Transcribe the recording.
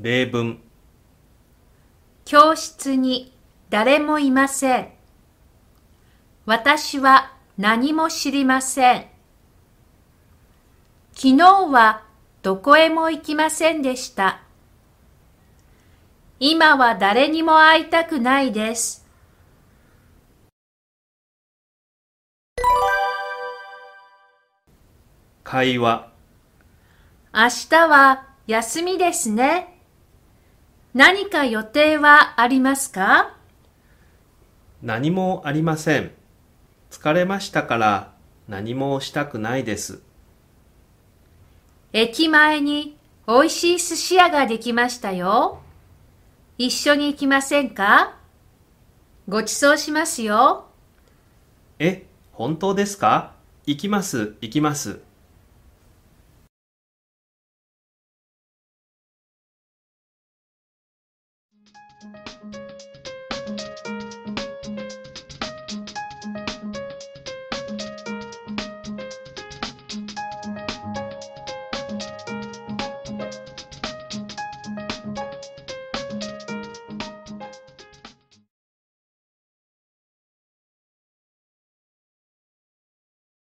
例文教室に誰もいません。私は何も知りません。昨日はどこへも行きませんでした。今は誰にも会いたくないです。会話明日は休みですね。何か予定はありますか？何もありません。疲れましたから何もしたくないです。駅前に美味しい寿司屋ができましたよ。一緒に行きませんか？ご馳走しますよ。え本当ですか？行きます行きます